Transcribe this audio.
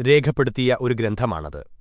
രേഖപ്പെടുത്തിയ ഒരു ഗ്രന്ഥമാണത്.